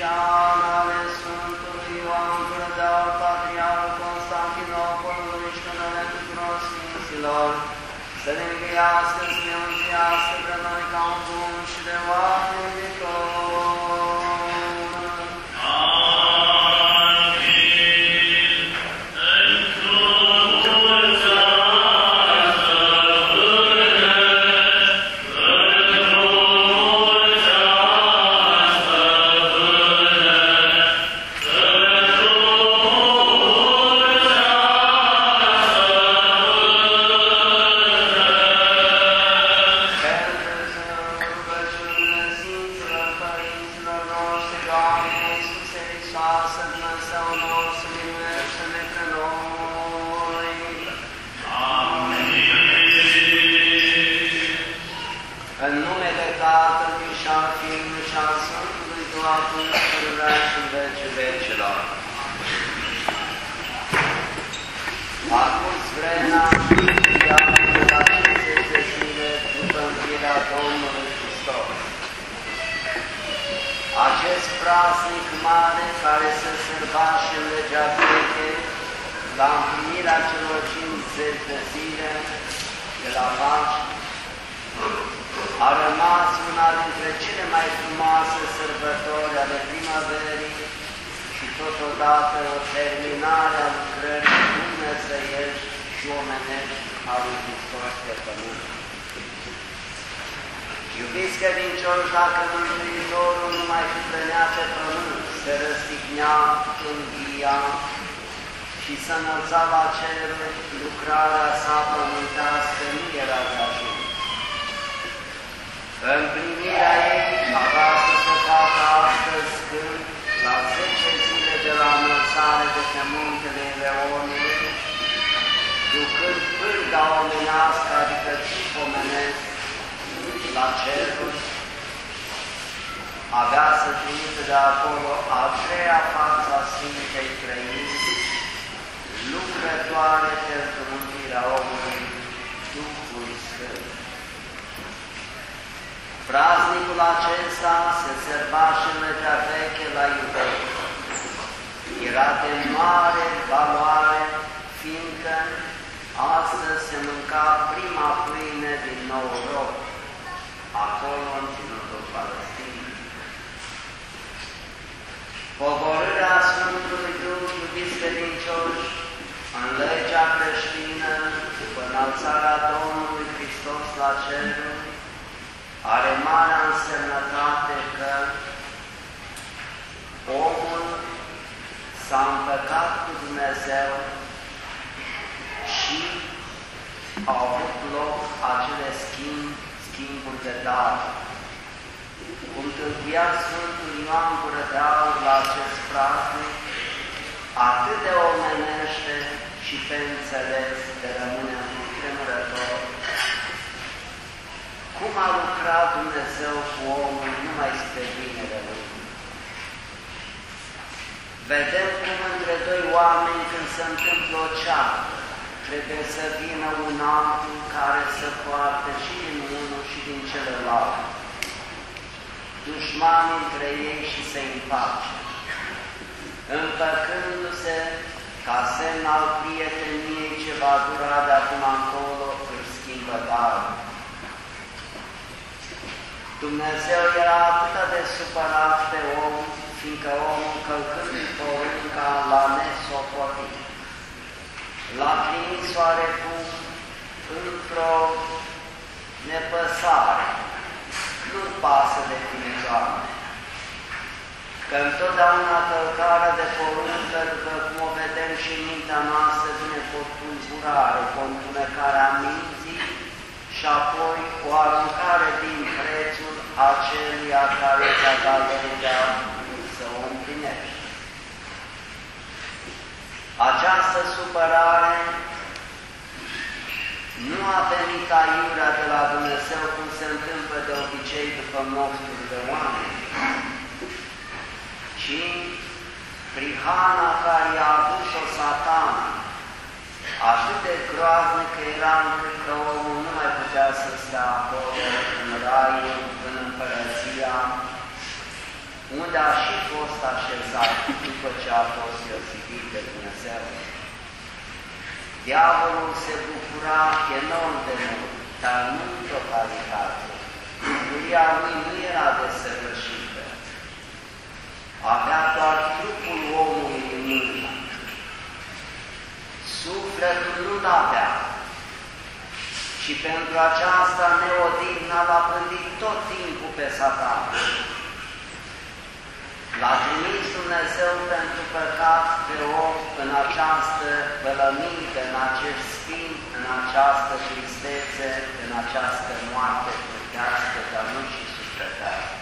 Achim și Ana, ale Sfântului Ioan Gură de Aur, Patriarul Constantinopolului și numele tuturor Sfinților, să ne înviască, praznic mare care se sărba și în legea veche la împlinirea celor 50 de zile de la Paști, a rămas una dintre cele mai frumoase sărbători ale primăverii și totodată o terminare a lucrării dumnezeiești și omenești a lui Hristos pe pământ. Iubiți credincioși, dacă Mântuitorul nu mai supremea pe pământ, se răstignea, învia și să înălța la ceruri, lucrarea sa pământească nu era de ajuns. Împlinirea ei avea să se facă astăzi când, la 10 zile de la înălțare de pe muntele Leonului, ducând pârga omenească, adică chip omenesc, la ceruri, avea să trimite de acolo a treia față a Sfintei Trăiri, lucrătoare pentru mântuirea omului, Duhul Sfânt. Praznicul acesta se serba și în legea veche la iudei. Era de mare valoare, fiindcă astăzi se mânca prima pâine din nou rog, acolo în ținutul Palestinei. Pogorârea Sfântului Duh, iubiți credincioși, în legea creștină, după înălțarea Domnului Hristos la ceruri, are marea însemnătate că omul s-a împăcat cu Dumnezeu și au avut loc acele schimb, schimburi de dar. Cum tâlcuia Sfântul Ioan Gură de Aur la acest praznic, atât de omenește și pe înțeles de rămâne în tremurător, cum a lucrat Dumnezeu cu omul numai spre binele lui. Vedem cum între doi oameni când se întâmplă o ceartă, trebuie să vină un altul care să poarte și din unul și din celălalt, dușmani între ei și se împace, împăcându-se ca semn al prieteniei ce va dura de acum încolo, își schimbă darul. Dumnezeu era atât de supărat pe om, fiindcă omul călcând porunca la nesopotit. L-a trimis oarecum într-o nepăsare, nu pasă de filizoane, că întotdeauna călcarea de poruncă, după cum o vedem și în mintea noastră, vine cu o tulburare, cu o întunecare a minții și apoi o aruncare din prețul aceluia care ți-a dat legea să o împlinești. Această supărare nu a venit aiurea de la Dumnezeu cum se întâmplă de obicei după mofturi de oameni, ci prihana care i-a adus-o satana, atât de groaznică era încât că omul nu mai putea să stea acolo în raiul, în împărăția, unde a și fost așezat după ce a fost iosibit de Dumnezeu. Diavolul se bucura enorm de mult, dar nu în totalitate. Bucuria lui nu era desăvârșită. Avea doar trupul omului în mână. Sufletul nu-l avea. Și pentru aceasta neodihna l-a pândit tot timpul pe satan. L-a trimis Dumnezeu pentru păcat pe om în această bălăminte, în acest spin, în această tristețe, în această moarte trupească, dar nu și sufletească.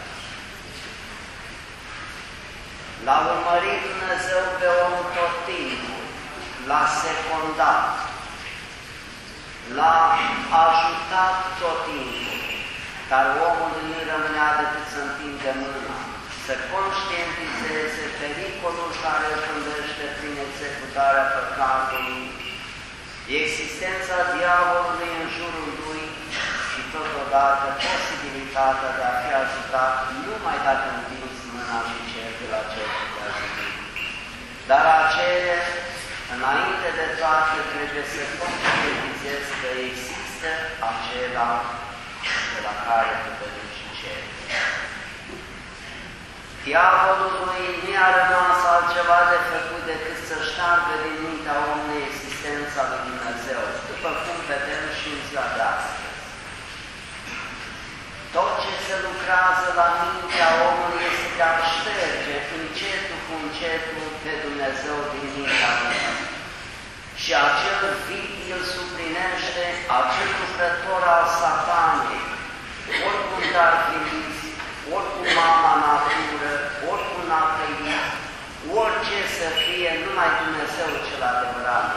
L-a urmărit Dumnezeu pe om tot timpul, l-a secundat, l-a ajutat tot timpul, dar omul nu rămânea decât să întinde mâna să conștientizeze pericolul care îl pândește prin executarea păcatului, existența diavolului în jurul lui și totodată posibilitatea de a fi ajutat numai dacă întins mâna și cer de la cel putea Dar acele, înainte de toate, trebuie să conștientizezi că există acela de la care te Diavolului nu a rămas altceva de făcut decât să ștargă din mintea omului existența lui Dumnezeu, după cum vedem și în ziua de astăzi. Tot ce se lucrează la mintea omului este de a șterge încetul cu încetul pe Dumnezeu din mintea lui. Și acel vid îl suplinește acel lucrător al satanei, oricum dar fi oricum mama natură, oricum n-a trăit, orice să fie, numai Dumnezeu cel adevărat.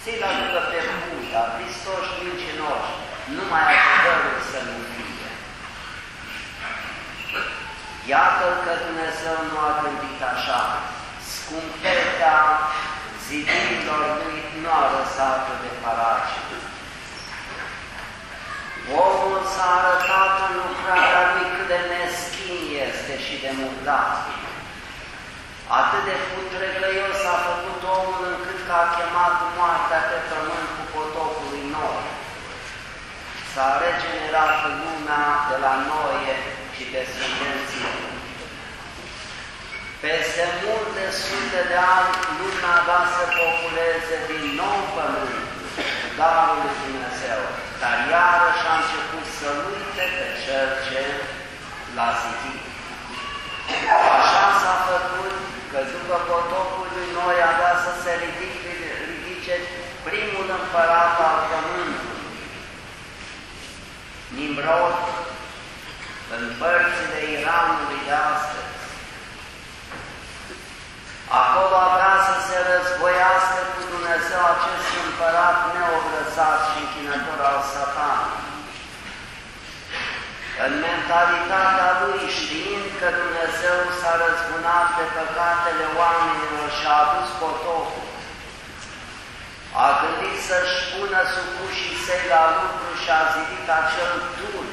Ți-l aducă pe Buddha, Hristos mincinoși, numai adevărul să nu fie. Iată că Dumnezeu nu a gândit așa. Scumpetea zidirilor lui nu a lăsat de paraci. Omul s-a arătat în lucrarea lui cât de meschin este și de murdat. Atât de putreglăios a făcut omul încât că a chemat moartea pe pământ cu potopul lui Noe. S-a regenerat lumea de la Noe și descendenții. Peste multe sute de ani, lumea va să populeze din nou pământ, darul lui Dumnezeu dar iarăși a început să uite pe cel ce l-a zidit. Așa s-a făcut că după potopul lui noi avea să se ridice, ridice primul împărat al pământului, Nimrod, în părțile Iranului de astăzi. Acolo avea să se războiască cu Dumnezeu acest împărat neobrăzat și închinător al satanului. În mentalitatea lui, știind că Dumnezeu s-a răzbunat pe păcatele oamenilor și a adus potopul, a gândit să-și pună supușii săi la lucru și a zidit acel tur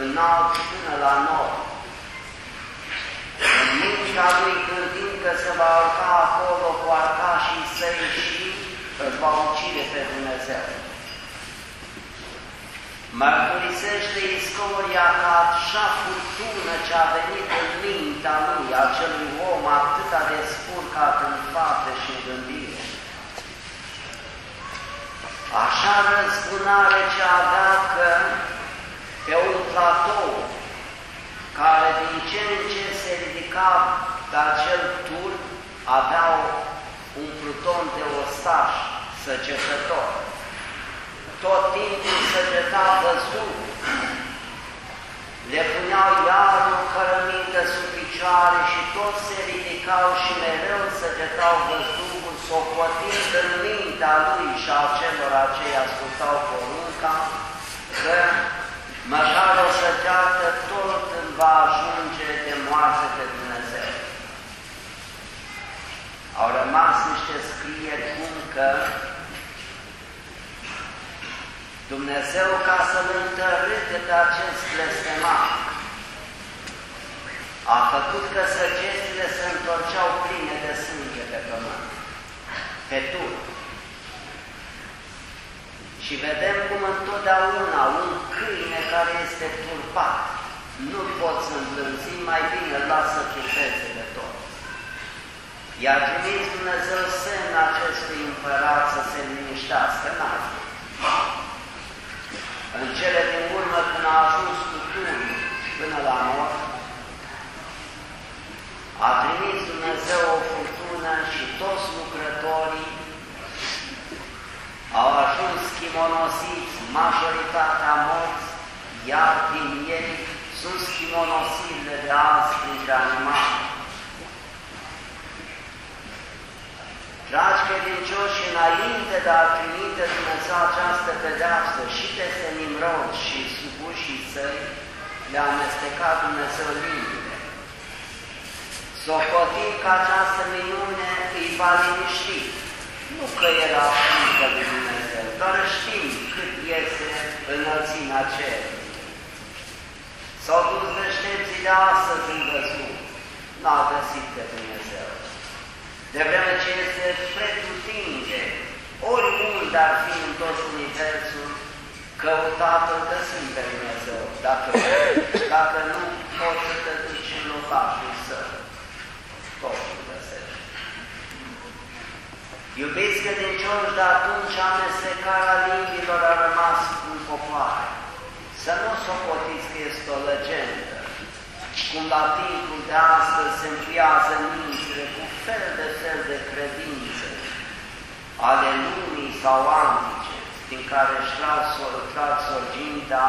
înalt până la nord. În mintea lui gândind că se va urca acolo cu arcașii săi și îl va ucide pe Dumnezeu. Mărturisește istoria ca așa furtună ce a venit în mintea lui, acelui om atâta de spurcat în fapte și în gândire. Așa răzbunare ce avea că pe un platou care din ce în ce se se ridica pe acel tur, aveau un pluton de ostaș săgetător. Tot timpul săgeta văzut, le puneau iar o cărămită sub picioare și toți se ridicau și mereu săgetau văzduhul, socotind în mintea lui și a celor acei ascultau porunca, că măcar o săgeată tot îmi va ajunge de moarte de Dumnezeu. Au rămas niște scrieri cum că Dumnezeu, ca să-l întărâte pe acest blestemat, a făcut că săgețile se întorceau pline de sânge pe pământ, pe tur. Și vedem cum întotdeauna un câine care este turpat nu poți îmblânzi, mai bine lasă chifețe de tot. Iar trimis Dumnezeu semn acestui împărat să se liniștească, n-a În cele din urmă, când a ajuns cu până la mort, a trimis Dumnezeu o furtună și toți lucrătorii au ajuns schimonosiți, majoritatea morți, iar din ei sunt schimonosirile de azi printre animale. Dragi credincioși, înainte de a trimite Dumnezeu această pedeapsă și peste Nimrod și supușii săi, le-a amestecat Dumnezeu limbile. Socotim că această minune îi va liniști. Nu că era frică de Dumnezeu, dar știm cât este înălțimea cerului. S-au dus deștepții de astăzi în văzut, n-au găsit pe Dumnezeu. De vreme ce este pretutinde, oriunde ar fi în tot universul, căutatul găsim pe Dumnezeu. Dacă, dacă nu, poți să te duci în locașul său. Totul găsești. Iubiți credincioși, de atunci amestecarea limbilor a rămas în popoare. Să nu socotiți că este o legendă, cum la timpul de astăzi se înfiază mințile cu fel de fel de credințe ale lumii sau antice, din care își trag sorginta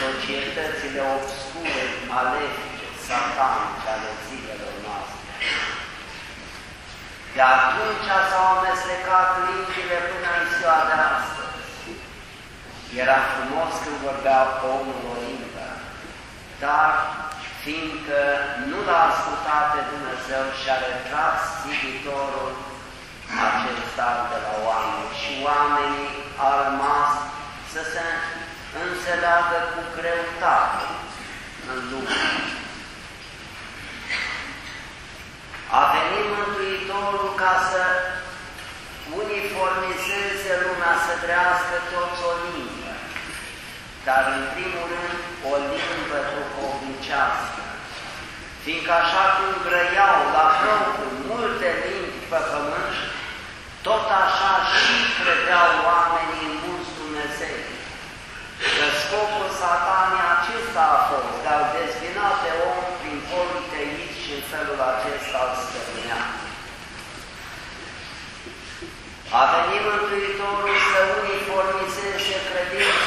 societățile obscure, malefice, satanice ale zilelor noastre. De atunci s-au amestecat limbile până în ziua de astăzi. Era frumos când vorbea omul o limbă, dar fiindcă nu l-a ascultat pe Dumnezeu și a retras ziditorul acesta de la oameni și oamenii au rămas să se înțeleagă cu greutate în lume. A venit Mântuitorul ca să uniformizeze lumea, să trească toți o limbă, dar în primul rând o limbă duhovnicească, fiindcă așa cum grăiau la propriu multe limbi pe pământ, tot așa și credeau oamenii în mulți Dumnezei. Că scopul satanii acesta a fost de a dezvina pe om prin politeism și în felul acesta îl stăpânea. A venit Mântuitorul să uniformizeze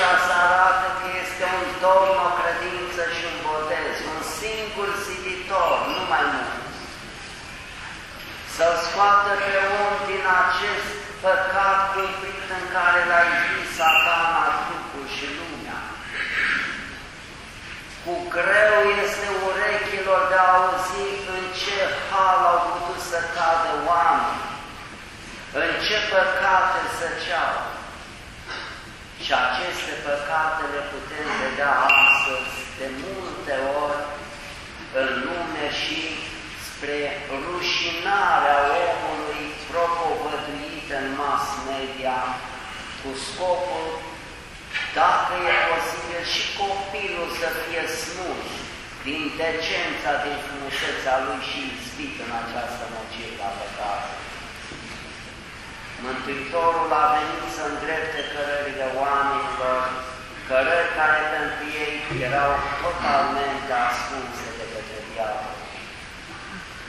credința, să arate că este un domn, o credință și un botez, un singur ziditor, nu mai mult. Să-l scoată pe om din acest păcat cumplit în care l-a invit satana, trupul și lumea. Cu greu este urechilor de a auzi în ce hal au putut să cadă oameni în ce păcate zăceau. Și aceste păcate le putem vedea astăzi de multe ori în lume și spre rușinarea omului propovăduit în mass media cu scopul, dacă e posibil, și copilul să fie smuls din decența, din frumusețea lui și izbit în această mocire la păcate. Mântuitorul a venit să îndrepte cărările oamenilor, cărări care pentru ei erau totalmente ascunse de către diavol.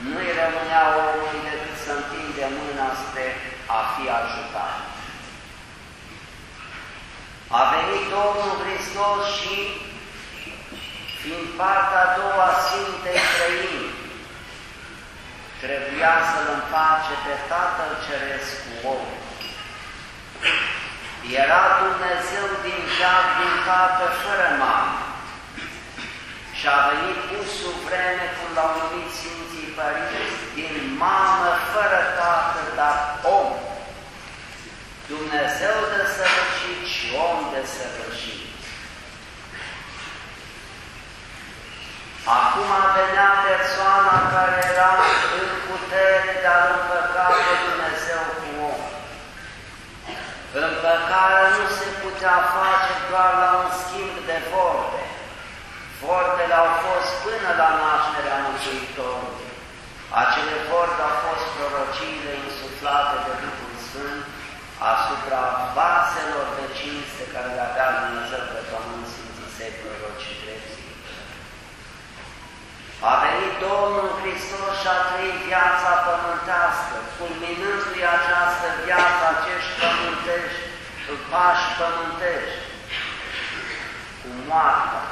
nu-i rămânea omului decât să întinde mâna spre a fi ajutat. A venit Domnul Hristos și, fiind partea a doua Sfintei Trăini, trebuia să-L împace pe Tatăl Ceresc cu om. Era Dumnezeu din veac, din Tată, fără mamă. Și a venit pusul vreme, cum l-au numit Sfinții Părinți, din mamă, fără Tată, dar om. Dumnezeu de săvârșit și om de săvârșit. Acum venea persoana care era în putere de a împăca pe Dumnezeu cu om. Împăcarea nu se putea face doar la un schimb de vorbe. Vorbele au fost până la nașterea Mântuitorului. Acele vorbe au fost prorociile insuflate de Duhul Sfânt asupra vaselor de cinste care le avea Dumnezeu pe pământ Sfinții Săi proroci și drepții. A venit Domnul Hristos și a trăit viața pământească, culminându-i această viață, acești pământești, pași pământești, cu moartea,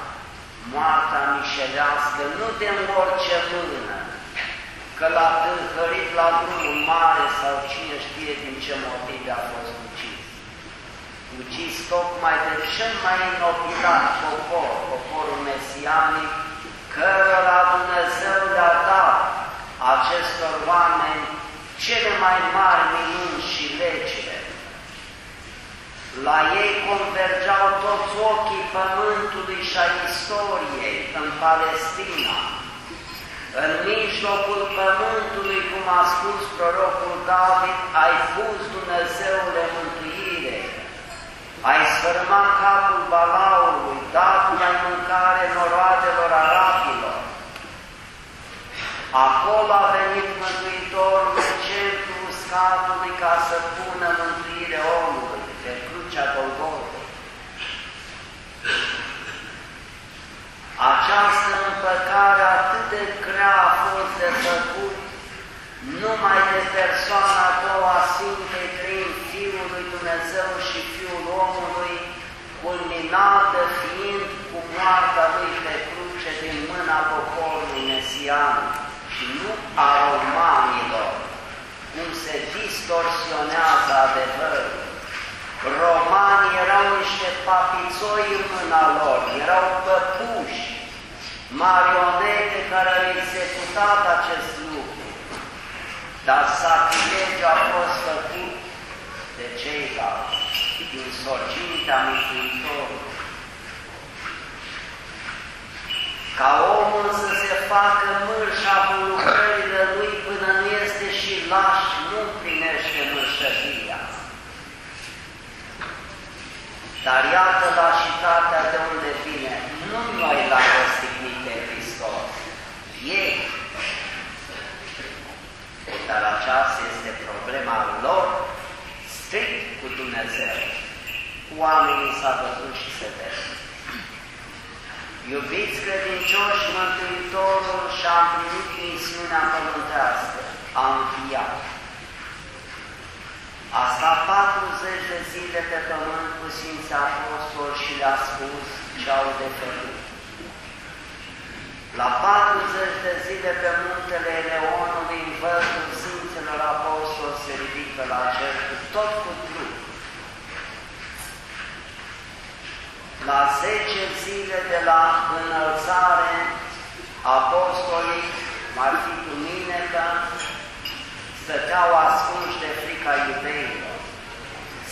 moartea mișelească, nu de orice mână, că l-a tâlhărit la drumul mare sau cine știe din ce motive a fost ucis. Ucis tocmai de cel mai inopilat popor, poporul mesianic, cărora Dumnezeu le-a dat acestor oameni cele mai mari minuni și legile. La ei convergeau toți ochii pământului și a istoriei în Palestina, în mijlocul pământului, cum a spus prorocul David, ai pus Dumnezeule mântuire, ai sfârmat capul balaului, dat-i mâncare noroadelor arabilor. Acolo a venit Mântuitorul în centrul uscatului ca să pună mântuire omului pe crucea Golgotei. Această împăcare atât de grea a fost de făcut numai de persoana a doua Sfintei Trăim, Fiul lui Dumnezeu și Fiul omului, culminată fiind cu moartea lui pe cruce din mâna poporului mesian și nu a romanilor, cum se distorsionează adevărul. Romanii erau niște papițoi în mâna lor, erau păpuși, marionete care au executat acest lucru, dar sacrilegiul a fost făcut de ceilalți, din sorgintea Mântuitorului. Ca omul să se facă mârșa cu lucrările lui până nu este și laș, nu primește mârșăvia. Dar iată lașitatea de unde vine. Nu noi l-am răstignit pe Hristos. Ei. Dar aceasta este problema lor strict cu Dumnezeu. Oamenii s-a văzut și se vede. Iubiți credincioși, Mântuitorul și-a împlinit misiunea pământească, a înviat. A stat 40 de zile pe pământ cu Sfinții Apostoli și le-a spus ce au de făcut. La 40 de zile pe muntele Eleonului, în văzul Sfinților Apostoli se ridică la cer cu tot cu trup. La 10 zile de la înălțare, apostolii, mai fi cu mine, că stăteau ascunși de frica iudeilor.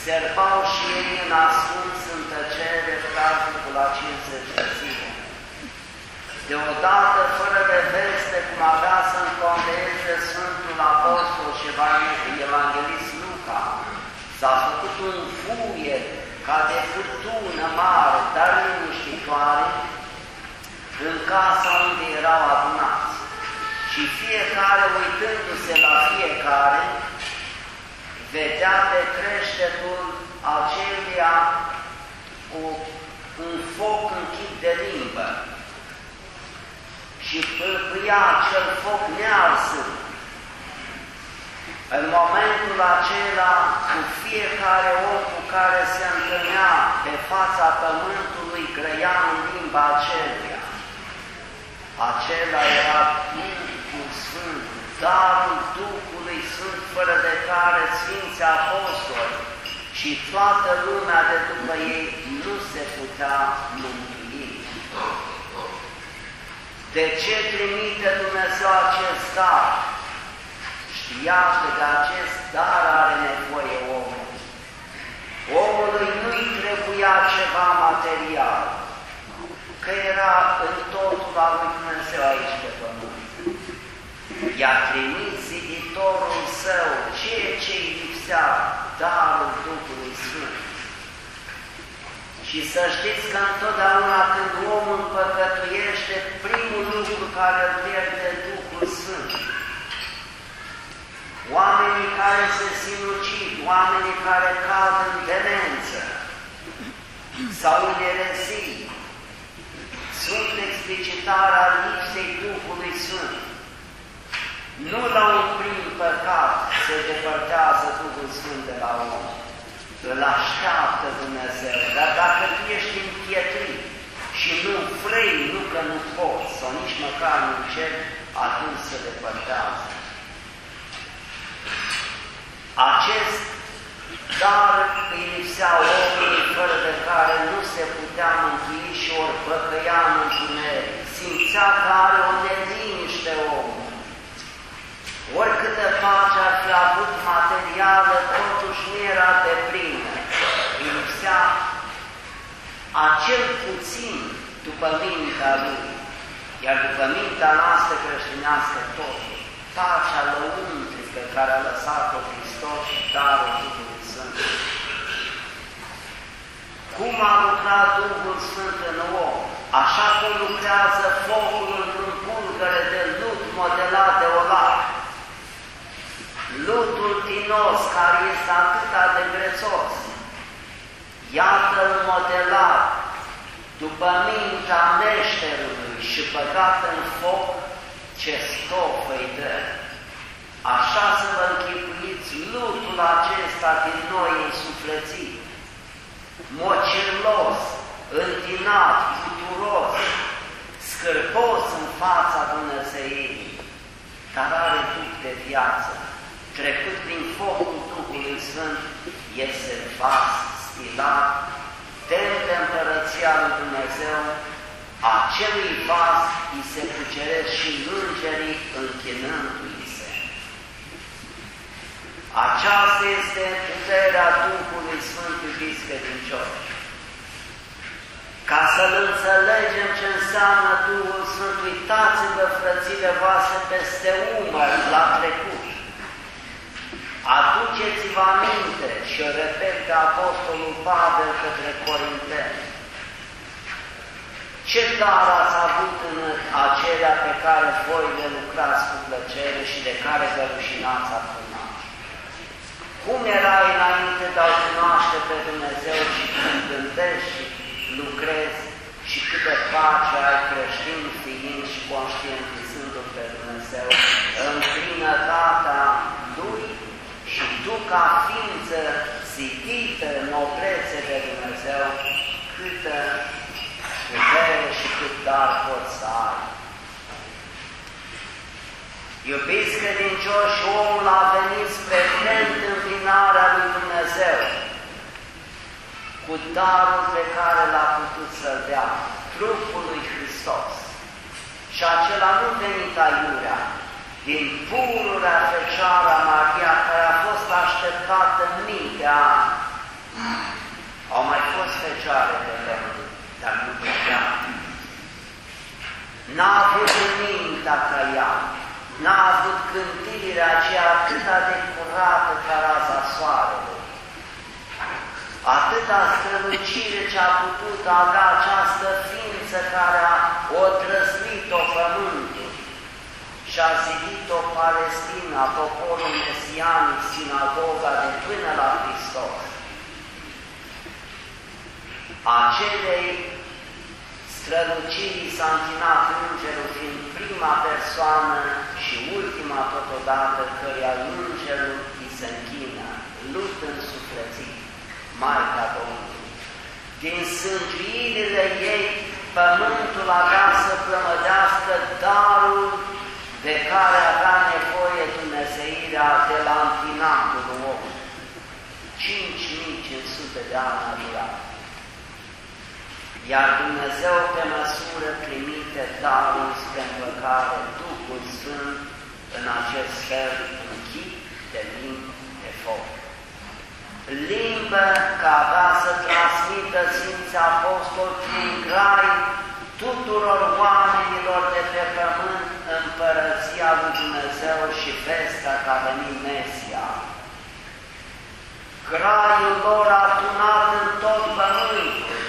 Serpau și ei în ascuns în tăcere praznicul la 50 de zile. Deodată, fără de veste, cum avea să-mi condeeze Sfântul Apostol și Evanghelist Luca, s-a făcut un fuiet ca de furtună mare, dar liniștitoare, în casa unde erau adunați. Și fiecare, uitându-se la fiecare, vedea pe creștetul acelia cu un foc închid de limbă și pâlpâia acel foc nearsând. În momentul acela, cu fiecare om cu care se întâlnea pe fața pământului, grăia în limba aceluia. Acela era Duhul Sfânt, darul Duhului Sfânt, fără de care Sfinții Apostoli și toată lumea de după ei nu se putea mântui. De ce trimite Dumnezeu acest dar? Știa că de acest dar are nevoie omul. Omului nu-i trebuia ceva material, că era în totul al lui Dumnezeu aici pe pământ. I-a trimis ziditorul său, ceea ce îi lipsea, darul Duhului Sfânt. Și să știți că întotdeauna când omul păcătuiește, primul lucru care îl pierde Duhul Sfânt. Oamenii care se sinucid, oamenii care cad în demență sau în erezii, sunt explicitarea lipsei Duhului Sfânt. Nu la un prim păcat se depărtează Duhul Sfânt de la om. Îl așteaptă Dumnezeu, dar dacă tu ești împietrit și nu vrei, nu că nu poți, sau nici măcar nu cer, atunci se depărtează. Acest dar îi lipsea omului fără de care nu se putea mântui și ori păcăia în întuneric. Simțea că are o neliniște omul. Oricâtă pace ar fi avut materială, totuși nu era de plină. Îi lipsea acel puțin după mintea lui. Iar după mintea noastră creștinească totul, pacea lăuntrică care a lăsat-o Hristos și darul Duhului Sfânt. Cum a lucrat Duhul Sfânt în om, așa cum lucrează focul într-un pulgăre de lut modelat de olac. Lutul tinos, care este atâta de grețos, iată-l modelat după mintea meșterului și băgat în foc ce stofă-i dă. Așa să vă închipuiți lutul acesta din noi însuflețit, mocirlos, întinat, futuros, scârpos în fața Dumnezeiei, dar are duc de viață, trecut prin focul Duhului Sfânt, este vast, stilat, tem de împărăția lui Dumnezeu, acelui vas îi se cuceresc și îngerii închinându-i. se. Aceasta este puterea Duhului Sfânt, iubiți credincioși. Ca să-L înțelegem ce înseamnă Duhul Sfânt, uitați-vă, frățile voastre, peste umăr la trecut. Aduceți-vă aminte și o repet pe Apostolul Pavel către Corinteni. Ce dar ați avut în acelea pe care voi le lucrați cu plăcere și de care vă rușinați acum? Cum erai înainte de a cunoaște pe Dumnezeu și când gândești și lucrezi și câtă pace ai creștin fiind și conștientizându pe Dumnezeu în plinătatea Lui și tu ca ființă zidită în noblețe de Dumnezeu, câtă putere și cât dar poți să ai. Iubiți credincioși, omul a venit spre întâmpinarea lui Dumnezeu cu darul pe care l-a putut să-l dea, trupul lui Hristos. Și acela nu venit aiurea, din pururea Fecioara Maria, care a fost așteptată în mii de ani. Au mai fost fecioare de lemn, dar nu putea. N-a avut mintea ca ea, n-a avut gândirea aceea atâta de curată ca raza soarelui. Atâta strălucire ce a putut avea această ființă care a otrăslit-o pământul și a zidit-o Palestina, poporul mesianic, sinagoga de până la Hristos. Acelei strălucirii s-a închinat Îngerul fiind prima persoană și ultima totodată, căreia Îngerul îi se închină, lut însuflețit, Maica Domnului. Din sângirile ei, pământul avea să plămădească darul de care avea nevoie Dumnezeirea de la închinatul om. 5500 de ani a durat. Iar Dumnezeu, pe măsură, trimite darul spre împăcare, Duhul Sfânt, în acest fel închid de limbi de foc. Limbă ca avea să transmită Sfinții Apostol prin grai tuturor oamenilor de pe pământ împărăția lui Dumnezeu și vestea că a venit Mesia. Graiul lor a tunat în tot pământul,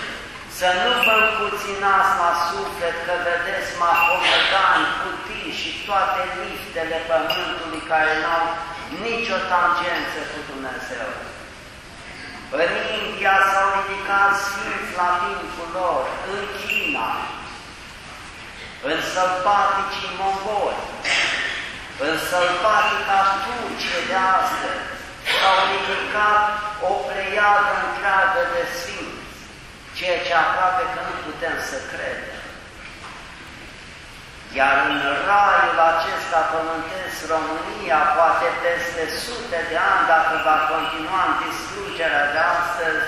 să nu vă împuținați la suflet că vedeți mahomedani, cutii și toate liftele pământului care n-au nicio tangență cu Dumnezeu. În India s-au ridicat sfinți la timpul lor, în China, în sălbaticii mongoli, în sălbatica Turcie de astăzi, s-au ridicat o pleiadă întreagă de sfinți, ceea ce aproape că nu putem să credem. Iar în raiul acesta pământesc România, poate peste sute de ani, dacă va continua în distrugerea de astăzi,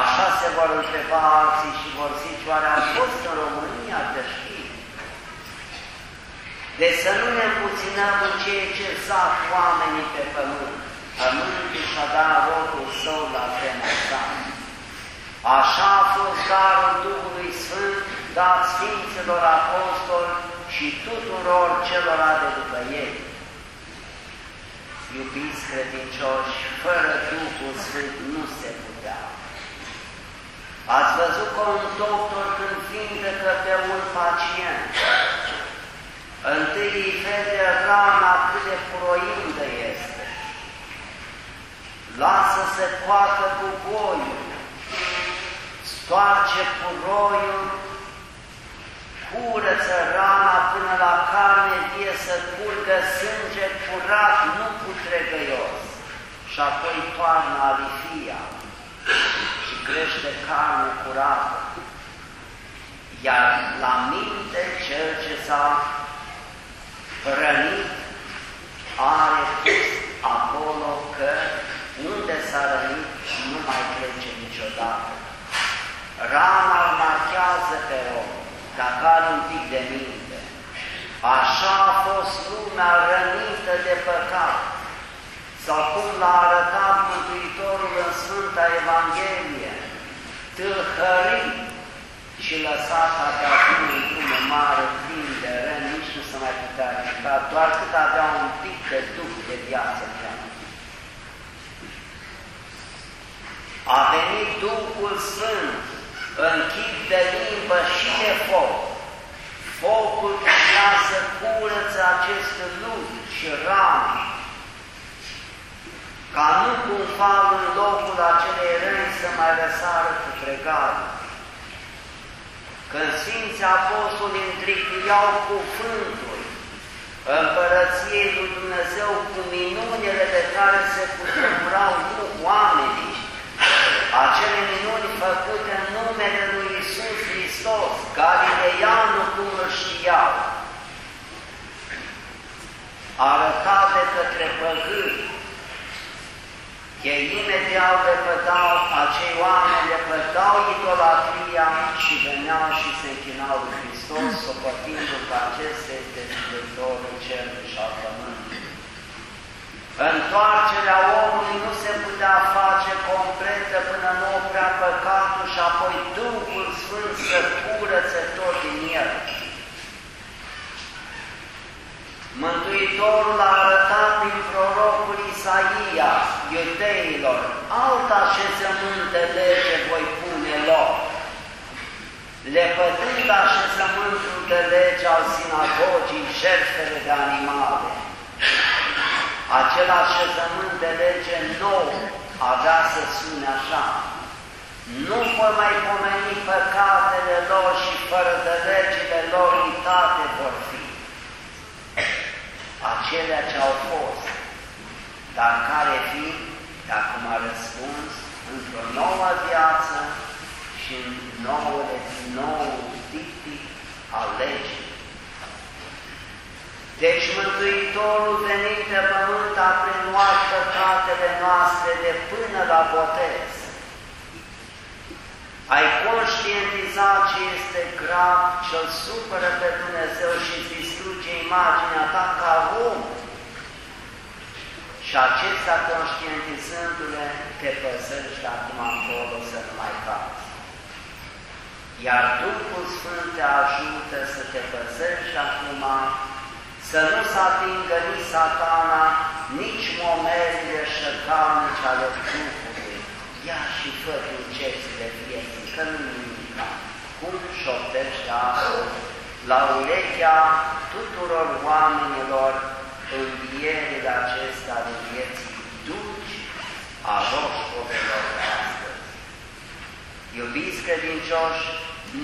așa se vor întreba alții și vor zice, oare a fost în România de știi? De să nu ne împuținăm în ceea ce zac oamenii pe pământ, pământul și-a dat rodul său la vremea sa. Așa a fost darul Duhului Sfânt dat Sfinților Apostoli și tuturor celor de după ei. Iubiți credincioși, fără Duhul Sfânt nu se putea. Ați văzut că un doctor când vindecă pe un pacient, întâi îi vede rana cât de puroindă este, lasă să coată cu voiul, stoarce puroiul curăță rana până la carne vie să curgă sânge curat, nu putregăios, și apoi toarnă alifia și crește carne curată. Iar la minte cel ce s-a rănit are pus acolo că unde s-a rănit nu mai trece niciodată. Rana îl marchează pe om dacă are un pic de minte. Așa a fost lumea rănită de păcat, sau cum l-a arătat Mântuitorul în Sfânta Evanghelie, tâlhărit și lăsat a de acum într-un mare plin de răni, nici nu se mai putea ridica, doar cât avea un pic de duc de viață în A venit Duhul Sfânt în chip de limbă și de foc. Focul putea să curăță acest lut și rame, ca nu cumva în locul acelei răni să mai răsară putregare. Când Sfinții Apostoli întricuiau cuvântul împărăției lui Dumnezeu cu minunile de care se cutremurau oamenii, acele minuni făcute în numele lui Isus Hristos, Galileanul cum îl știau, arătate către păgâni, ei imediat lepădau, acei oameni lepădau idolatria și veneau și se închinau lui Hristos, socotindu că acesta este Dumnezeul cerului și al pământului. Întoarcerea omului nu se putea face completă până nu oprea păcatul și apoi Duhul Sfânt să curățe tot din el. Mântuitorul a arătat prin prorocul Isaia iudeilor, alt așezământ de lege voi pune loc, lepătând așezământul de lege al sinagogii jertfele de animale acel așezământ de lege nou avea să sune așa, nu vor mai pomeni păcatele lor și fără de legile lor uitate vor fi. Acelea ce au fost, dar care fi, acum a răspuns, într-o nouă viață și în nouă, nou tipic al legii. Deci Mântuitorul venit pe pământ a preluat păcatele noastre de până la botez. Ai conștientizat ce este grav, ce-l supără pe Dumnezeu și îți distruge imaginea ta ca om. Și acesta conștientizându-le, te păzești acum încolo să nu mai faci. Iar Duhul Sfânt te ajută să te păzești acum, să nu se atingă nici satana, nici momerile șăcalnice ale Duhului. Ia și fă dulcețile vieții, că nu nimica. Cum șoptește astăzi la urechea tuturor oamenilor învierile acestea de vieții dulci a roșcovelor astăzi. Iubiți credincioși,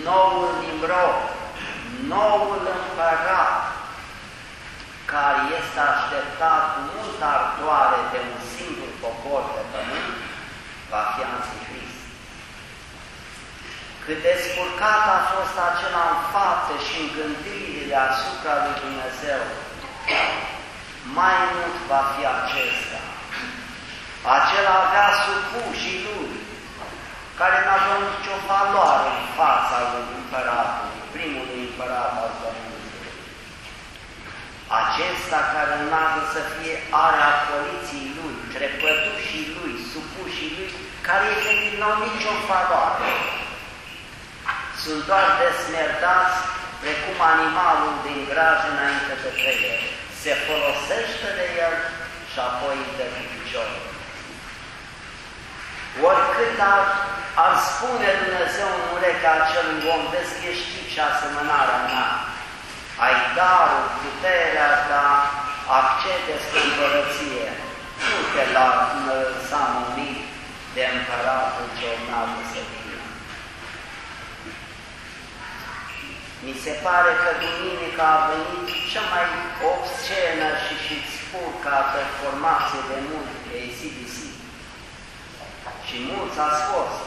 noul Nimrod, noul împărat, care este așteptat cu multă ardoare de un singur popor pe pământ, va fi Antichrist. Cât de spurcat a fost acela în față și în gândirile asupra lui Dumnezeu, mai mult va fi acesta. Acela avea supușii lui, care nu aveau nicio valoare în fața lui împăratului, primului împărat al Pământului. Acesta care urmează să fie area poliției lui, trepădușii lui, supușii lui, care efectiv nu au nicio valoare. Sunt doar desmerdați precum animalul din graj înainte de creier. Se folosește de el și apoi îi dă picior. Oricât ar, ar spune Dumnezeu în urechea acelui om, vezi că ești și asemănarea mea, ai darul, puterea ta, accede spre împărăție, nu te la lăsa numit de împăratul ce urmează să vină. Mi se pare că duminica a venit cea mai obscenă și și spurca performație de mult pe ACDC. Și mulți ați fost.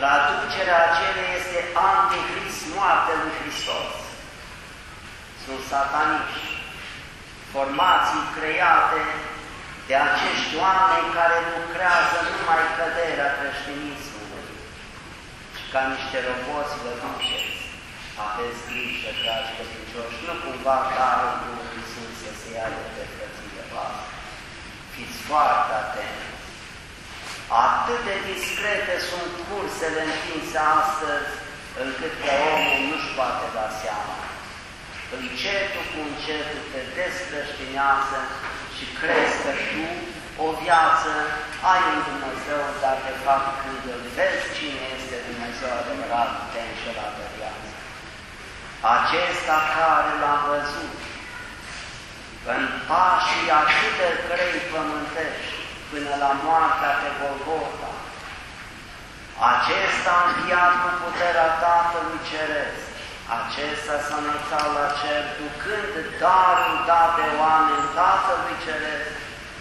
Traducerea acelei este Antichrist, moarte lui Hristos. Sunt satanici, formații create de acești oameni care lucrează numai căderea creștinismului. Și ca niște roboți vă duceți. Aveți grijă, dragi credincioși, nu cumva darul Duhului Sfânt să se ia de pe frățile voastre. Fiți foarte atenți. Atât de discrete sunt cursele întinse astăzi, încât că omul nu-și poate da seama. Încetul cu încetul te descreștinează și crezi că tu o viață ai în Dumnezeu, dar de fapt când îl vezi cine este Dumnezeu adevărat, te înșelat de viață. Acesta care l-a văzut în pașii atât de grei pământești, până la moartea pe Golgota. Acesta a înviat cu puterea Tatălui Ceresc. Acesta s-a înălțat la cer, ducând darul dat de oameni Tatălui Ceresc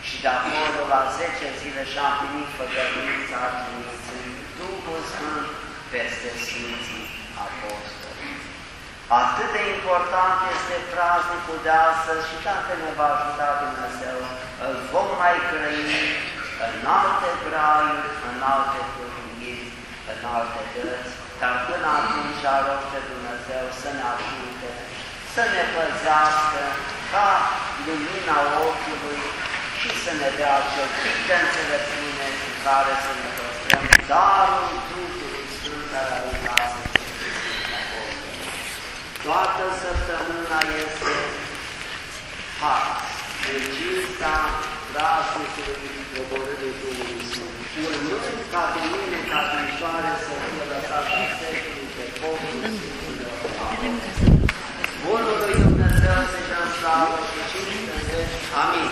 și de acolo la zece zile și-a primit făgăduința trimițând Duhul Sfânt peste Sfinții Apostoli. Atât de important este praznicul de astăzi și dacă ne va ajuta Dumnezeu, îl vom mai grăi în alte graiuri, în alte pârghiri, în alte dărți, dar până atunci rog pe Dumnezeu să ne ajute, să ne păzească ca lumina ochiului și să ne dea acel pic de înțelepciune cu care să ne păstrăm darul Duhului Sfânt care a rugat Toată săptămâna este har. Regista praznicului coborârii Duhului Sfânt. Urmând ca duminica viitoare să fie lăsat secului pe popul Bunul lui Dumnezeu să-și dăm slavă și cinste. Amin.